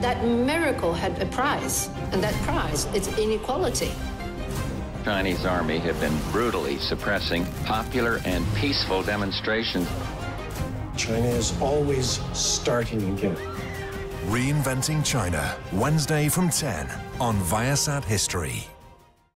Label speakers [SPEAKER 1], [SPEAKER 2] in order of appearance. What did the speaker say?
[SPEAKER 1] that miracle had a prize, and that prize is inequality.
[SPEAKER 2] Chinese army have been brutally suppressing popular and peaceful demonstrations.
[SPEAKER 3] China is always starting again.
[SPEAKER 4] Reinventing China, Wednesday from 10 on Viasat History.